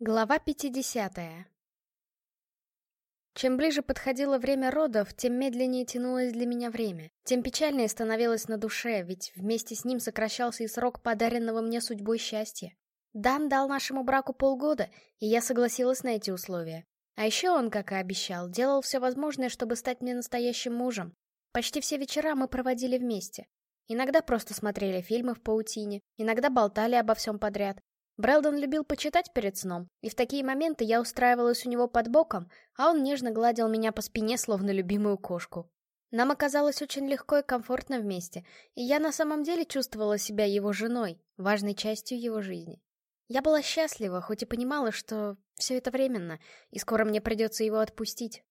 Глава 50 Чем ближе подходило время родов, тем медленнее тянулось для меня время, тем печальнее становилось на душе, ведь вместе с ним сокращался и срок подаренного мне судьбой счастья. Дан дал нашему браку полгода, и я согласилась на эти условия. А еще он, как и обещал, делал все возможное, чтобы стать мне настоящим мужем. Почти все вечера мы проводили вместе. Иногда просто смотрели фильмы в паутине, иногда болтали обо всем подряд, Брэлдон любил почитать перед сном, и в такие моменты я устраивалась у него под боком, а он нежно гладил меня по спине, словно любимую кошку. Нам оказалось очень легко и комфортно вместе, и я на самом деле чувствовала себя его женой, важной частью его жизни. Я была счастлива, хоть и понимала, что все это временно, и скоро мне придется его отпустить.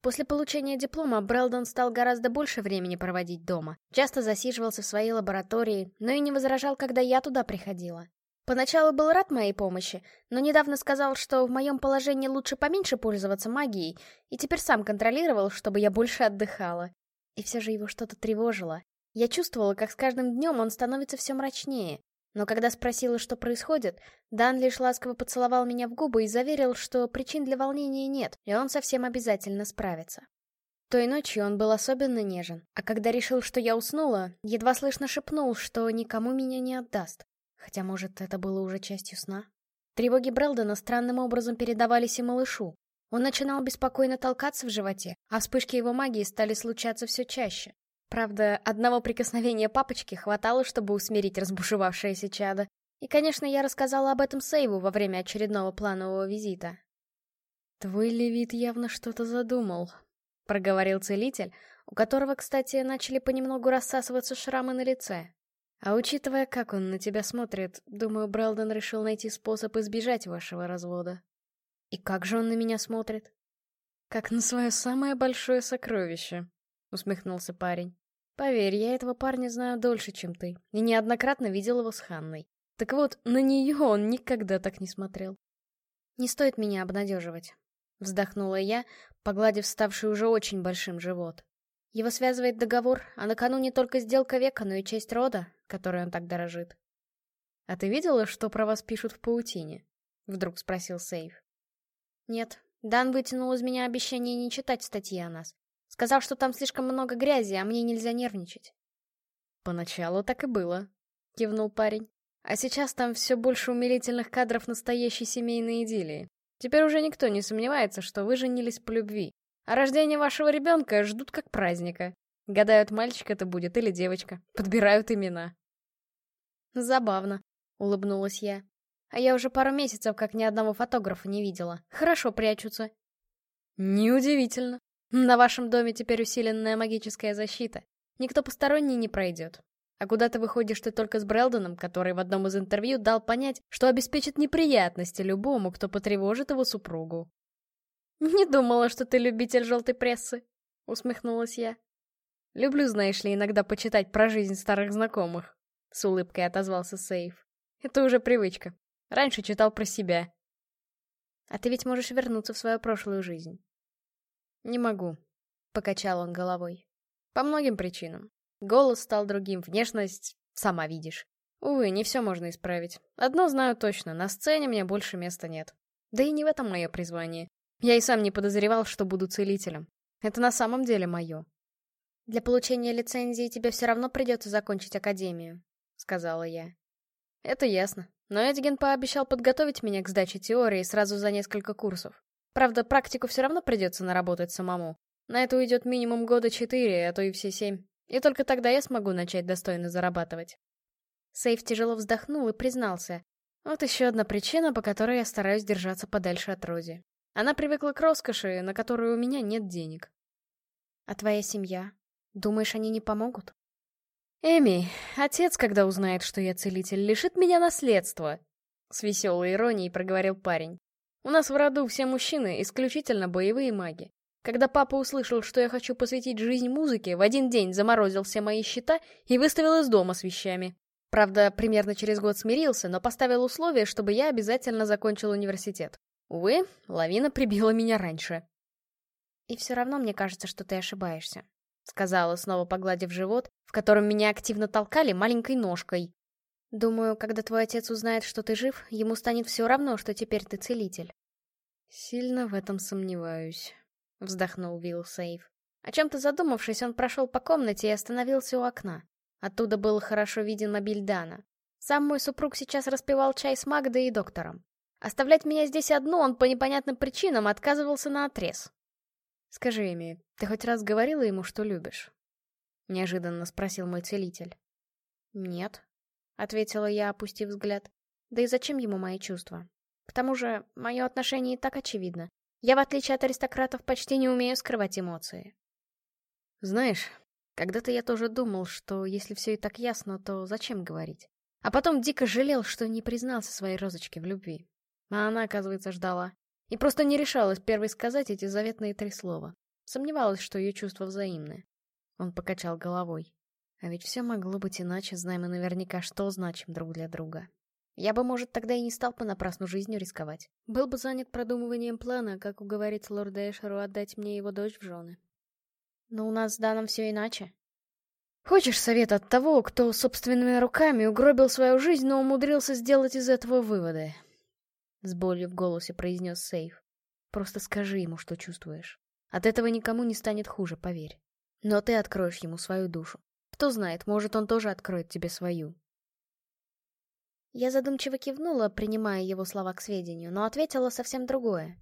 После получения диплома Брэлдон стал гораздо больше времени проводить дома, часто засиживался в своей лаборатории, но и не возражал, когда я туда приходила. Поначалу был рад моей помощи, но недавно сказал, что в моем положении лучше поменьше пользоваться магией, и теперь сам контролировал, чтобы я больше отдыхала. И все же его что-то тревожило. Я чувствовала, как с каждым днем он становится все мрачнее. Но когда спросила, что происходит, Дан лишь ласково поцеловал меня в губы и заверил, что причин для волнения нет, и он совсем обязательно справится. Той ночью он был особенно нежен, а когда решил, что я уснула, едва слышно шепнул, что никому меня не отдаст. Хотя, может, это было уже частью сна? Тревоги Брэлдена странным образом передавались и малышу. Он начинал беспокойно толкаться в животе, а вспышки его магии стали случаться все чаще. Правда, одного прикосновения папочки хватало, чтобы усмирить разбушевавшееся чадо. И, конечно, я рассказала об этом Сейву во время очередного планового визита. «Твой левит явно что-то задумал», — проговорил целитель, у которого, кстати, начали понемногу рассасываться шрамы на лице. А учитывая, как он на тебя смотрит, думаю, Брэлден решил найти способ избежать вашего развода. И как же он на меня смотрит? Как на свое самое большое сокровище, усмехнулся парень. Поверь, я этого парня знаю дольше, чем ты, и неоднократно видел его с Ханной. Так вот, на нее он никогда так не смотрел. Не стоит меня обнадеживать, вздохнула я, погладив ставший уже очень большим живот. Его связывает договор, а накануне только сделка века, но и честь рода, которой он так дорожит. «А ты видела, что про вас пишут в паутине?» — вдруг спросил Сейф. «Нет, Дан вытянул из меня обещание не читать статьи о нас. Сказал, что там слишком много грязи, а мне нельзя нервничать». «Поначалу так и было», — кивнул парень. «А сейчас там все больше умилительных кадров настоящей семейной идиллии. Теперь уже никто не сомневается, что вы женились по любви. А рождение вашего ребенка ждут как праздника. Гадают, мальчик это будет или девочка. Подбирают имена. Забавно, улыбнулась я. А я уже пару месяцев как ни одного фотографа не видела. Хорошо прячутся. Неудивительно. На вашем доме теперь усиленная магическая защита. Никто посторонний не пройдет. А куда ты выходишь ты только с Брэлдоном, который в одном из интервью дал понять, что обеспечит неприятности любому, кто потревожит его супругу. «Не думала, что ты любитель желтой прессы», — усмехнулась я. «Люблю, знаешь ли, иногда почитать про жизнь старых знакомых», — с улыбкой отозвался Сейф. «Это уже привычка. Раньше читал про себя». «А ты ведь можешь вернуться в свою прошлую жизнь». «Не могу», — покачал он головой. «По многим причинам. Голос стал другим, внешность, сама видишь. Увы, не все можно исправить. Одно знаю точно, на сцене мне больше места нет. Да и не в этом мое призвание. Я и сам не подозревал, что буду целителем. Это на самом деле мое. «Для получения лицензии тебе все равно придется закончить академию», — сказала я. «Это ясно. Но Эдген пообещал подготовить меня к сдаче теории сразу за несколько курсов. Правда, практику все равно придется наработать самому. На это уйдет минимум года четыре, а то и все семь. И только тогда я смогу начать достойно зарабатывать». Сейф тяжело вздохнул и признался. Вот еще одна причина, по которой я стараюсь держаться подальше от Рози. Она привыкла к роскоши, на которую у меня нет денег. А твоя семья? Думаешь, они не помогут? Эми, отец, когда узнает, что я целитель, лишит меня наследства. С веселой иронией проговорил парень. У нас в роду все мужчины исключительно боевые маги. Когда папа услышал, что я хочу посвятить жизнь музыке, в один день заморозил все мои счета и выставил из дома с вещами. Правда, примерно через год смирился, но поставил условие, чтобы я обязательно закончил университет. Увы, лавина прибила меня раньше. «И все равно мне кажется, что ты ошибаешься», — сказала, снова погладив живот, в котором меня активно толкали маленькой ножкой. Думаю, когда твой отец узнает, что ты жив, ему станет все равно, что теперь ты целитель. Сильно в этом сомневаюсь, вздохнул Вилл Сейф. О чем-то задумавшись, он прошел по комнате и остановился у окна. Оттуда был хорошо виден мобиль Дана. Сам мой супруг сейчас распивал чай с Магдой и доктором. Оставлять меня здесь одну он по непонятным причинам отказывался на отрез. «Скажи, Эми, ты хоть раз говорила ему, что любишь?» — неожиданно спросил мой целитель. «Нет», — ответила я, опустив взгляд. «Да и зачем ему мои чувства? К тому же, мое отношение и так очевидно. Я, в отличие от аристократов, почти не умею скрывать эмоции». «Знаешь, когда-то я тоже думал, что если все и так ясно, то зачем говорить? А потом дико жалел, что не признался своей розочке в любви. А она, оказывается, ждала. И просто не решалась первой сказать эти заветные три слова. Сомневалась, что ее чувства взаимны. Он покачал головой. А ведь все могло быть иначе, зная мы наверняка, что значим друг для друга. Я бы, может, тогда и не стал понапрасну жизнью рисковать. Был бы занят продумыванием плана, как уговорить лорда Эшеру отдать мне его дочь в жены. Но у нас с Даном все иначе. Хочешь совет от того, кто собственными руками угробил свою жизнь, но умудрился сделать из этого выводы? С болью в голосе произнес Сейф. Просто скажи ему, что чувствуешь. От этого никому не станет хуже, поверь. Но ты откроешь ему свою душу. Кто знает, может, он тоже откроет тебе свою. Я задумчиво кивнула, принимая его слова к сведению, но ответила совсем другое.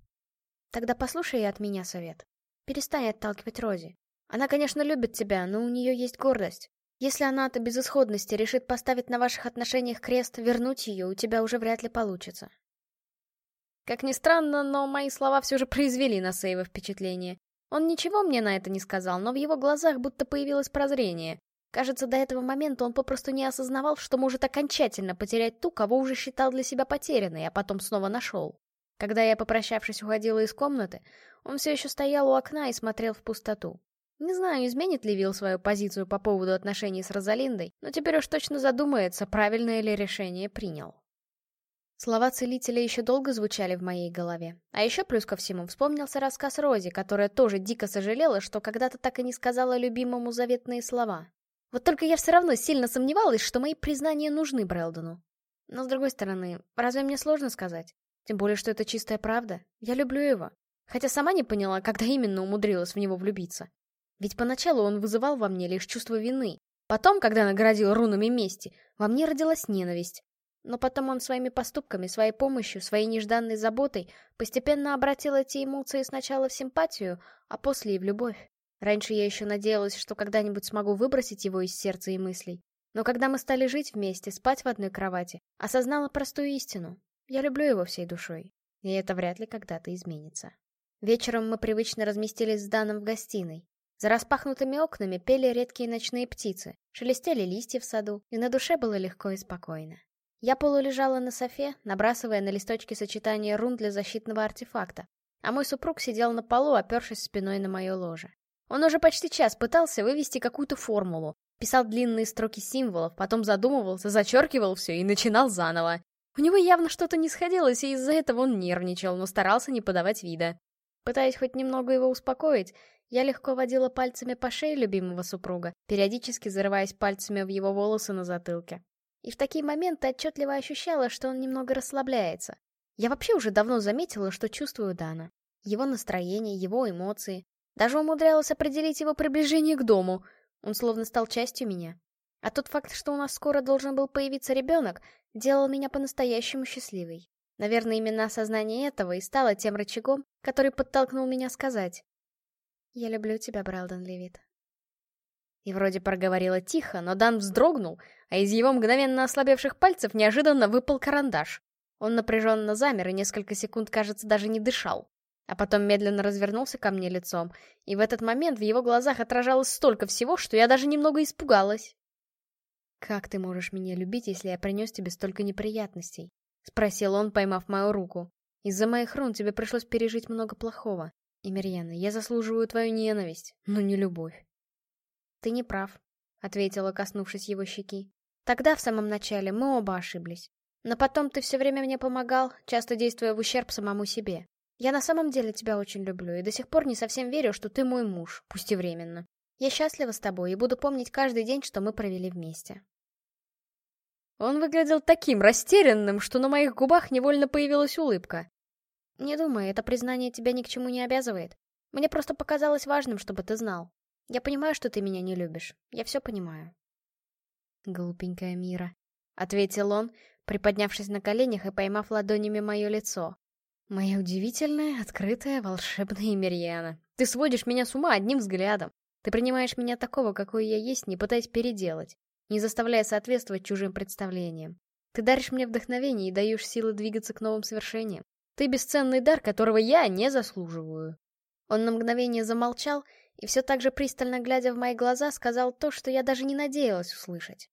Тогда послушай от меня совет. Перестань отталкивать Рози. Она, конечно, любит тебя, но у нее есть гордость. Если она от безысходности решит поставить на ваших отношениях крест, вернуть ее у тебя уже вряд ли получится. Как ни странно, но мои слова все же произвели на Сейва впечатление. Он ничего мне на это не сказал, но в его глазах будто появилось прозрение. Кажется, до этого момента он попросту не осознавал, что может окончательно потерять ту, кого уже считал для себя потерянной, а потом снова нашел. Когда я, попрощавшись, уходила из комнаты, он все еще стоял у окна и смотрел в пустоту. Не знаю, изменит ли Вилл свою позицию по поводу отношений с Розалиндой, но теперь уж точно задумается, правильное ли решение принял. Слова целителя еще долго звучали в моей голове. А еще плюс ко всему вспомнился рассказ Рози, которая тоже дико сожалела, что когда-то так и не сказала любимому заветные слова. Вот только я все равно сильно сомневалась, что мои признания нужны Брэлдону. Но с другой стороны, разве мне сложно сказать? Тем более, что это чистая правда. Я люблю его. Хотя сама не поняла, когда именно умудрилась в него влюбиться. Ведь поначалу он вызывал во мне лишь чувство вины. Потом, когда наградил рунами мести, во мне родилась ненависть. Но потом он своими поступками, своей помощью, своей нежданной заботой постепенно обратил эти эмоции сначала в симпатию, а после и в любовь. Раньше я еще надеялась, что когда-нибудь смогу выбросить его из сердца и мыслей. Но когда мы стали жить вместе, спать в одной кровати, осознала простую истину. Я люблю его всей душой. И это вряд ли когда-то изменится. Вечером мы привычно разместились с Даном в гостиной. За распахнутыми окнами пели редкие ночные птицы, шелестели листья в саду, и на душе было легко и спокойно. Я полулежала на софе, набрасывая на листочки сочетания рун для защитного артефакта, а мой супруг сидел на полу, опершись спиной на мое ложе. Он уже почти час пытался вывести какую-то формулу, писал длинные строки символов, потом задумывался, зачеркивал все и начинал заново. У него явно что-то не сходилось, и из-за этого он нервничал, но старался не подавать вида. Пытаясь хоть немного его успокоить, я легко водила пальцами по шее любимого супруга, периодически зарываясь пальцами в его волосы на затылке. И в такие моменты отчетливо ощущала, что он немного расслабляется. Я вообще уже давно заметила, что чувствую Дана. Его настроение, его эмоции. Даже умудрялась определить его приближение к дому. Он словно стал частью меня. А тот факт, что у нас скоро должен был появиться ребенок, делал меня по-настоящему счастливой. Наверное, именно осознание этого и стало тем рычагом, который подтолкнул меня сказать. «Я люблю тебя, Брэлден Левит». И вроде проговорила тихо, но Дан вздрогнул, а из его мгновенно ослабевших пальцев неожиданно выпал карандаш. Он напряженно замер и несколько секунд, кажется, даже не дышал. А потом медленно развернулся ко мне лицом, и в этот момент в его глазах отражалось столько всего, что я даже немного испугалась. «Как ты можешь меня любить, если я принес тебе столько неприятностей?» — спросил он, поймав мою руку. «Из-за моих рун тебе пришлось пережить много плохого. И, Мирьяна, я заслуживаю твою ненависть, но не любовь. «Ты не прав», — ответила, коснувшись его щеки. «Тогда, в самом начале, мы оба ошиблись. Но потом ты все время мне помогал, часто действуя в ущерб самому себе. Я на самом деле тебя очень люблю и до сих пор не совсем верю, что ты мой муж, пусть и временно. Я счастлива с тобой и буду помнить каждый день, что мы провели вместе». Он выглядел таким растерянным, что на моих губах невольно появилась улыбка. «Не думай, это признание тебя ни к чему не обязывает. Мне просто показалось важным, чтобы ты знал. Я понимаю, что ты меня не любишь. Я все понимаю». «Глупенькая Мира», — ответил он, приподнявшись на коленях и поймав ладонями мое лицо. «Моя удивительная, открытая, волшебная Мирьяна. Ты сводишь меня с ума одним взглядом. Ты принимаешь меня такого, какой я есть, не пытаясь переделать, не заставляя соответствовать чужим представлениям. Ты даришь мне вдохновение и даешь силы двигаться к новым свершениям. Ты бесценный дар, которого я не заслуживаю. Он на мгновение замолчал и все так же пристально глядя в мои глаза, сказал то, что я даже не надеялась услышать.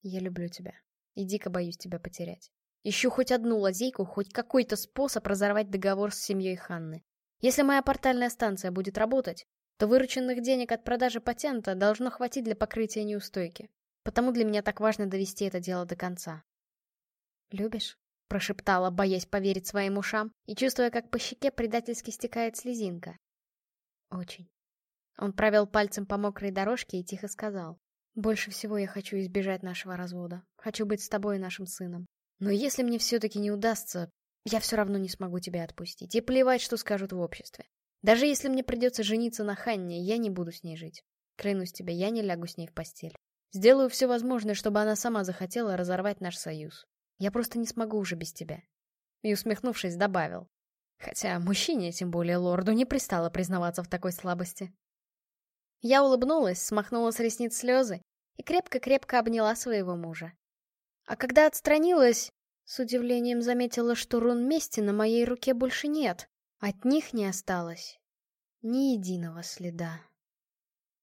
Я люблю тебя и дико боюсь тебя потерять. Ищу хоть одну лазейку, хоть какой-то способ разорвать договор с семьей Ханны. Если моя портальная станция будет работать, то вырученных денег от продажи патента должно хватить для покрытия неустойки. Потому для меня так важно довести это дело до конца. «Любишь?» — прошептала, боясь поверить своим ушам и чувствуя, как по щеке предательски стекает слезинка. «Очень». Он провел пальцем по мокрой дорожке и тихо сказал. «Больше всего я хочу избежать нашего развода. Хочу быть с тобой и нашим сыном. Но если мне все-таки не удастся, я все равно не смогу тебя отпустить. И плевать, что скажут в обществе. Даже если мне придется жениться на Ханне, я не буду с ней жить. Клянусь тебе, я не лягу с ней в постель. Сделаю все возможное, чтобы она сама захотела разорвать наш союз. Я просто не смогу уже без тебя. И усмехнувшись, добавил. Хотя мужчине, тем более лорду, не пристало признаваться в такой слабости. Я улыбнулась, смахнула с ресниц слезы и крепко-крепко обняла своего мужа. А когда отстранилась, с удивлением заметила, что рун мести на моей руке больше нет. От них не осталось ни единого следа.